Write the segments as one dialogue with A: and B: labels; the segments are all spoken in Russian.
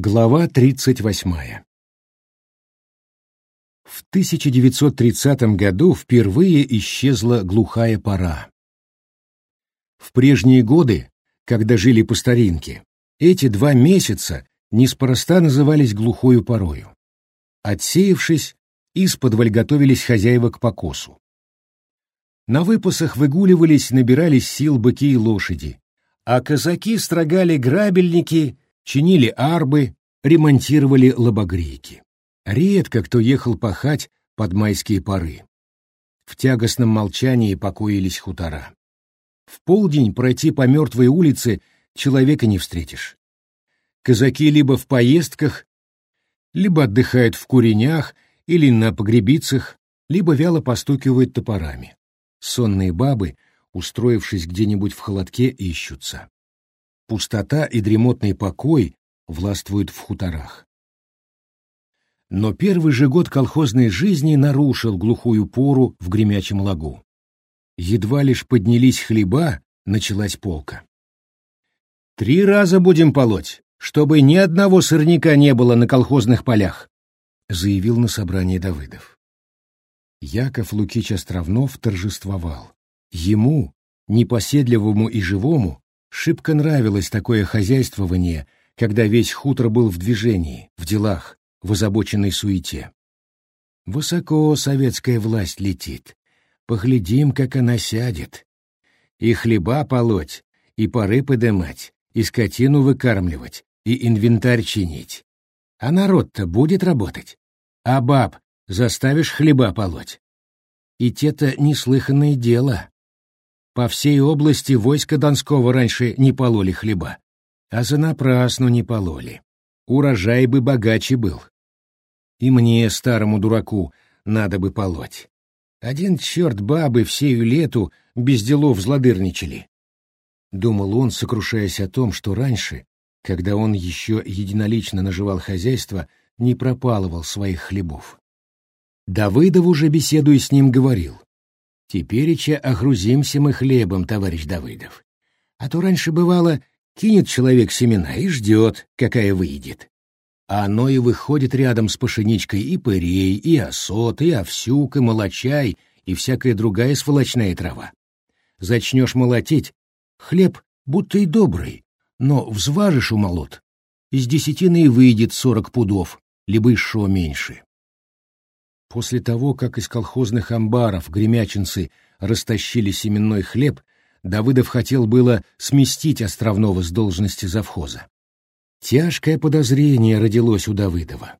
A: Глава 38. В 1930 году впервые исчезла глухая пора. В прежние годы, когда жили по старинке, эти два месяца неспроста назывались глухою порою. Отсеявшись, исподволь готовились хозяева к покосу. На выпасах выгуливались, набирались сил быки и лошади, а казаки строгали грабельники — чинили арбы, ремонтировали лобогрейки. Редко кто ехал пахать под майские поры. В тягостном молчании покоились хутора. В полдень пройти по мертвой улице человека не встретишь. Казаки либо в поездках, либо отдыхают в куренях или на погребицах, либо вяло постукивают топорами. Сонные бабы, устроившись где-нибудь в холодке, ищутся. Пустота и дремотный покой властвуют в хуторах. Но первый же год колхозной жизни нарушил глухую пору в гремячем лагу. Едва лишь поднялись хлеба, началась полка. «Три раза будем полоть, чтобы ни одного сорняка не было на колхозных полях», заявил на собрании Давыдов. Яков Лукич Островнов торжествовал. Ему, непоседливому и живому, Шибко нравилось такое хозяйствование, когда весь хутор был в движении, в делах, в озабоченной суете. Высоко советская власть летит. Поглядим, как она сядет. И хлеба полоть, и поры подымать, и скотину выкармливать, и инвентарь чинить. А народ-то будет работать. А баб заставишь хлеба полоть. И те-то неслыханное дело. По всей области войска Донского раньше не пололи хлеба. А за напрасну не пололи. Урожай бы богаче был. И мне, старому дураку, надо бы полоть. Один черт бабы всею лету без делов злодырничали. Думал он, сокрушаясь о том, что раньше, когда он еще единолично наживал хозяйство, не пропалывал своих хлебов. Давыдов уже беседуя с ним, говорил. Тепереча огрузимся мы хлебом, товарищ Давыдов. А то раньше бывало, кинет человек семена и ждет, какая выйдет. А оно и выходит рядом с пшеничкой и пырей, и осот, и овсюк, и молочай, и всякая другая сволочная трава. Зачнешь молотить, хлеб будто и добрый, но взважишь умолот, из десятины и выйдет сорок пудов, либо еще меньше. После того, как из колхозных амбаров гремячинцы растащили семенной хлеб, Давыдов хотел было сместить Островного с должности завхоза. Тяжкое подозрение родилось у Давыдова.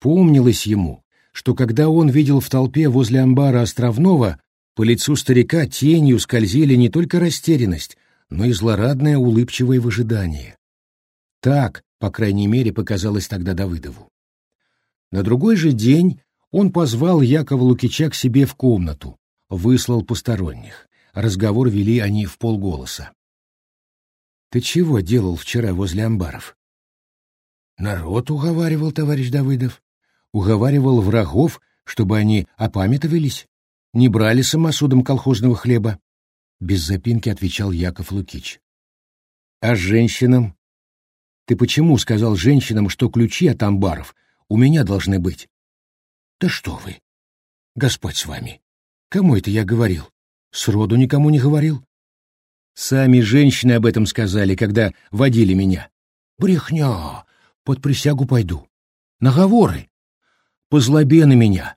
A: Помнилось ему, что когда он видел в толпе возле амбара Островного, по лицу старика тенью скользили не только растерянность, но и злорадное улыбчивое выжидание. Так, по крайней мере, показалось тогда Давыдову. На другой же день он позвал Якова Лукича к себе в комнату, выслал посторонних. Разговор вели они в полголоса. «Ты чего делал вчера возле амбаров?» «Народ уговаривал, товарищ Давыдов. Уговаривал врагов, чтобы они опамятовались, не брали самосудом колхозного хлеба». Без запинки отвечал Яков Лукич. «А женщинам?» «Ты почему сказал женщинам, что ключи от амбаров у меня должны быть?» Да что вы! Господь с вами! Кому это я говорил? Сроду никому не говорил. Сами женщины об этом сказали, когда водили меня. Брехня! Под присягу пойду. Наговоры! Позлобе на меня!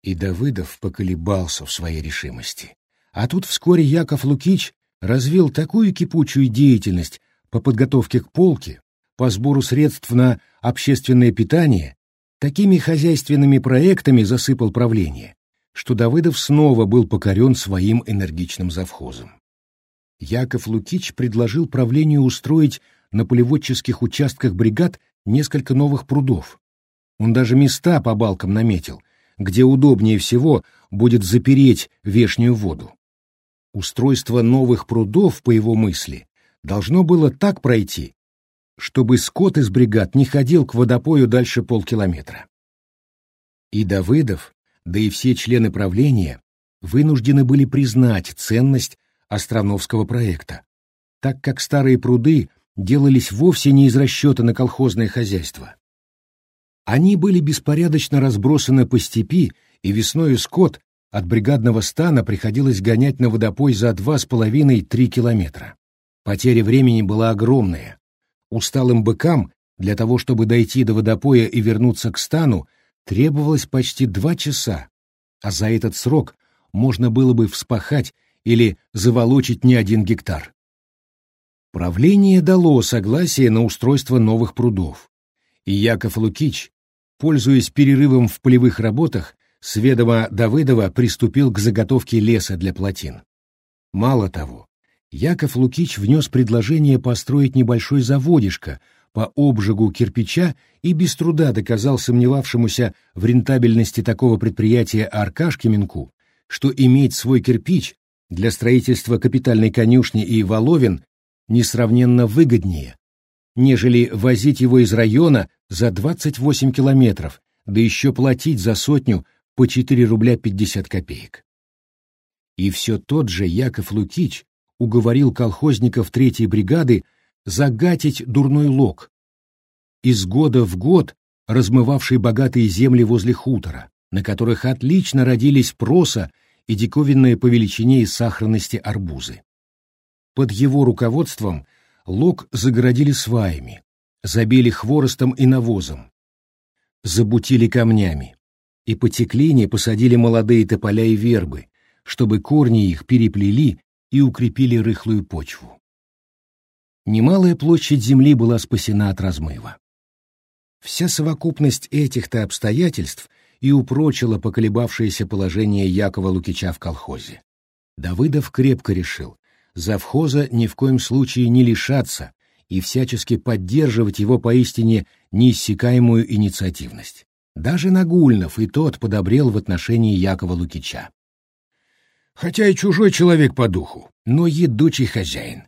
A: И Давыдов поколебался в своей решимости. А тут вскоре Яков Лукич развил такую кипучую деятельность по подготовке к полке, по сбору средств на общественное питание, Такими хозяйственными проектами засыпал правление, что Давыдов снова был покорен своим энергичным завхозом. Яков Лукич предложил правлению устроить на полеводческих участках бригад несколько новых прудов. Он даже места по балкам наметил, где удобнее всего будет запереть вешнюю воду. Устройство новых прудов, по его мысли, должно было так пройти, чтобы скот из бригад не ходил к водопою дальше полкилометра. И Давыдов, да и все члены правления вынуждены были признать ценность Островновского проекта, так как старые пруды делались вовсе не из расчета на колхозное хозяйство. Они были беспорядочно разбросаны по степи, и весною скот от бригадного стана приходилось гонять на водопой за два с половиной-три километра. Потеря времени была огромная. Усталым быкам для того, чтобы дойти до водопоя и вернуться к стану, требовалось почти два часа, а за этот срок можно было бы вспахать или заволочить не один гектар. Правление дало согласие на устройство новых прудов, и Яков Лукич, пользуясь перерывом в полевых работах, с ведома Давыдова приступил к заготовке леса для плотин. Мало того, Яков Лукич внес предложение построить небольшой заводишко по обжигу кирпича и без труда доказал сомневавшемуся в рентабельности такого предприятия Аркашке Минку, что иметь свой кирпич для строительства капитальной конюшни и воловин несравненно выгоднее, нежели возить его из района за 28 километров, да еще платить за сотню по 4 рубля 50 копеек. И все тот же Яков Лукич уговорил колхозников третьей бригады загатить дурной лог, из года в год размывавший богатые земли возле хутора, на которых отлично родились проса и диковинные по величине и сахарности арбузы. Под его руководством лог загородили сваями, забили хворостом и навозом, забутили камнями, и по теклине посадили молодые тополя и вербы, чтобы корни их переплели и укрепили рыхлую почву. Немалая площадь земли была спасена от размыва. Вся совокупность этих-то обстоятельств и упрочила поколебавшееся положение Якова Лукича в колхозе. Давыдов крепко решил, завхоза ни в коем случае не лишаться и всячески поддерживать его поистине неиссякаемую инициативность. Даже Нагульнов и тот подобрел в отношении Якова Лукича. Хотя и чужой человек по духу, но едучий хозяин.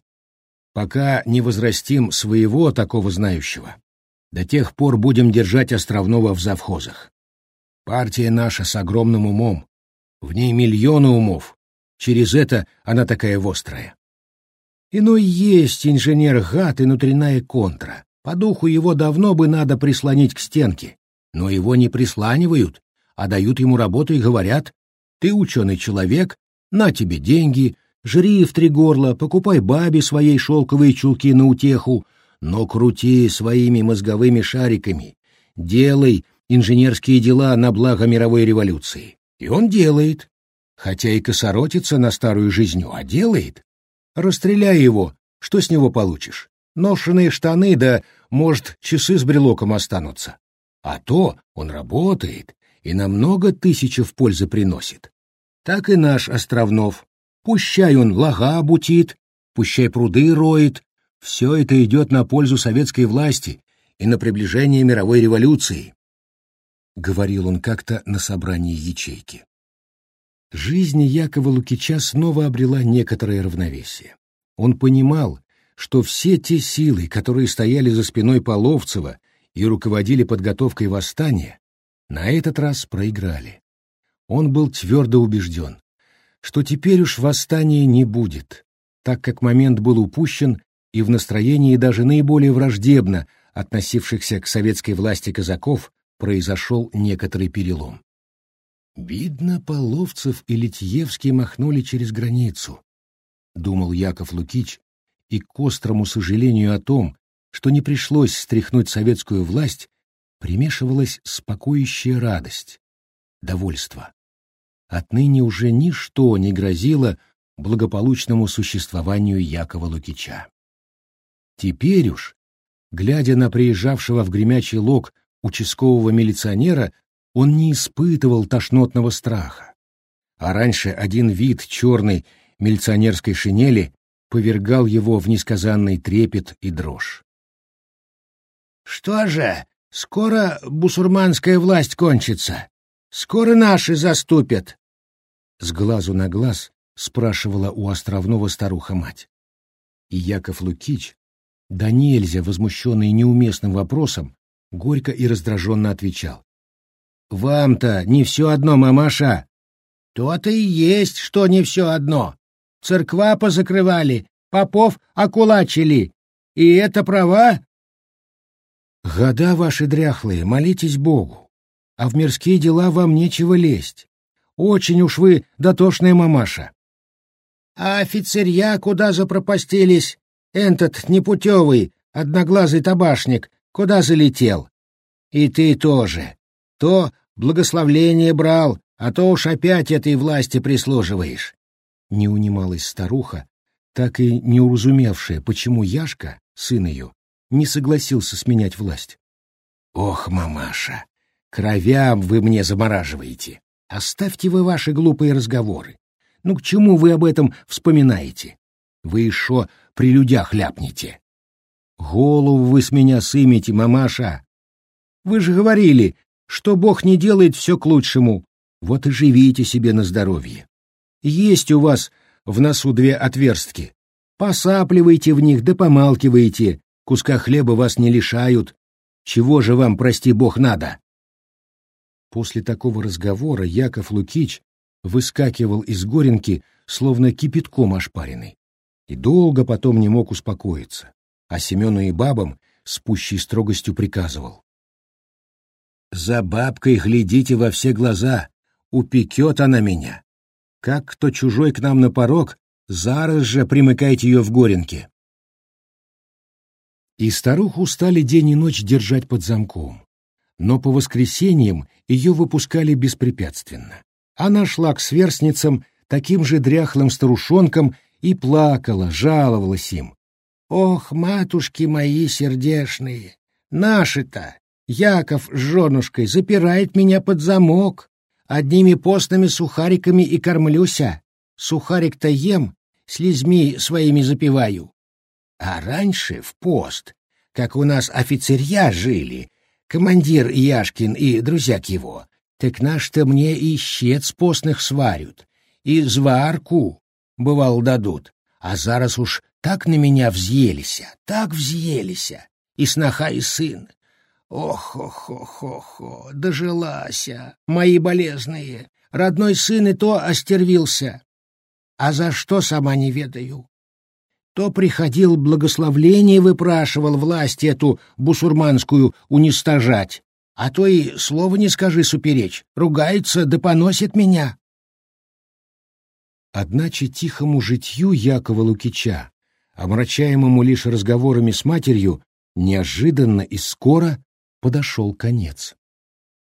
A: Пока не возрастим своего такого знающего, до тех пор будем держать Островного в завхозах. Партия наша с огромным умом. В ней миллионы умов. Через это она такая вострая. Иной есть инженер-гад и внутренняя контра. По духу его давно бы надо прислонить к стенке. Но его не присланивают, а дают ему работу и говорят, ты ученый человек, на тебе деньги, жри в три горла, покупай бабе своей шелковые чулки на утеху, но крути своими мозговыми шариками, делай инженерские дела на благо мировой революции. И он делает. Хотя и косоротится на старую жизнью, а делает. Расстреляй его, что с него получишь? Ношенные штаны, да, может, часы с брелоком останутся. А то он работает и на много тысяч в пользы приносит. Так и наш Островнов. Пущай он лага бутит, пущай пруды роет. Все это идет на пользу советской власти и на приближение мировой революции. — говорил он как-то на собрании ячейки. Жизнь Якова Лукича снова обрела некоторое равновесие. Он понимал, что все те силы, которые стояли за спиной Половцева и руководили подготовкой восстания, на этот раз проиграли. Он был твердо убежден, что теперь уж восстания не будет, так как момент был упущен и в настроении даже наиболее враждебно относившихся к советской власти казаков произошел некоторый перелом. «Видно, Половцев и Литьевский махнули через границу», — думал Яков Лукич, и к острому сожалению о том, что не пришлось стряхнуть советскую власть, примешивалась спокоящая радость, довольство. Отныне уже ничто не грозило благополучному существованию Якова Лукича. Теперь уж, глядя на приезжавшего в гремячий лог участкового милиционера он не испытывал тошнотного страха. А раньше один вид черной милиционерской шинели повергал его в несказанный трепет и дрожь. «Что же, скоро бусурманская власть кончится? Скоро наши заступят?» С глазу на глаз спрашивала у островного старуха-мать. И Яков Лукич, да нельзя возмущенный неуместным вопросом, горько и раздраженно отвечал. «Вам-то не все одно, мамаша!» «То-то и есть, что не все одно. Церква позакрывали, попов окулачили,
B: И это права?
A: Года ваши дряхлые, молитесь Богу. А в мирские дела вам нечего лезть. Очень уж вы дотошная мамаша.
B: А офицерья куда запропастились? Этот непутевый, одноглазый табашник, куда залетел? И ты тоже. То благословление брал, а то уж опять этой власти прислуживаешь.
A: Не унималась старуха, так и не уразумевшая, почему Яшка, сын ее, не согласился сменять власть. «Ох, мамаша, кровям вы мне замораживаете. Оставьте вы ваши глупые разговоры. Ну к чему вы об этом вспоминаете? Вы еще при людях ляпнете. Голову вы с меня сымете, мамаша. Вы же говорили, что Бог не делает все к лучшему. Вот и живите себе на здоровье. Есть у вас в носу две отверстки. Посапливайте в них да помалкивайте. Куска хлеба вас не лишают. Чего же вам, прости бог, надо? После такого разговора Яков Лукич выскакивал из горенки, словно кипятком ошпаренный, и долго потом не мог успокоиться, а Семену и бабам с пущей строгостью приказывал. «За бабкой глядите во все глаза, упекет она меня. Как кто чужой к нам на порог, зараз же примыкайте ее в горенке». И старуху стали день и ночь держать под замком, но по воскресеньям ее выпускали беспрепятственно. Она шла к сверстницам, таким же дряхлым старушонкам, и плакала, жаловалась им. «Ох, матушки мои сердешные, наши-то, Яков с женушкой запирает меня под замок, одними постными сухариками и кормлюся. Сухарик-то ем, слезьми своими запиваю. А раньше, в пост, как у нас офицерья жили, командир Яшкин и друзьяк его, так наш-то мне и щец постных сварют, и зварку, бывал, дадут, а зараз уж так на меня взъелися, так взъелися, и сноха, и сын. Ох-ох-ох-ох, дожилася, мои болезные, родной сын и то остервился. А за что, сама не ведаю. То приходил благословление выпрашивал власть эту бусурманскую уничтожать, а то и слова не скажи суперечь, ругается да поносит меня. Одначе тихому житью Якова Лукича, омрачаемому лишь разговорами с матерью, неожиданно и скоро подошел конец.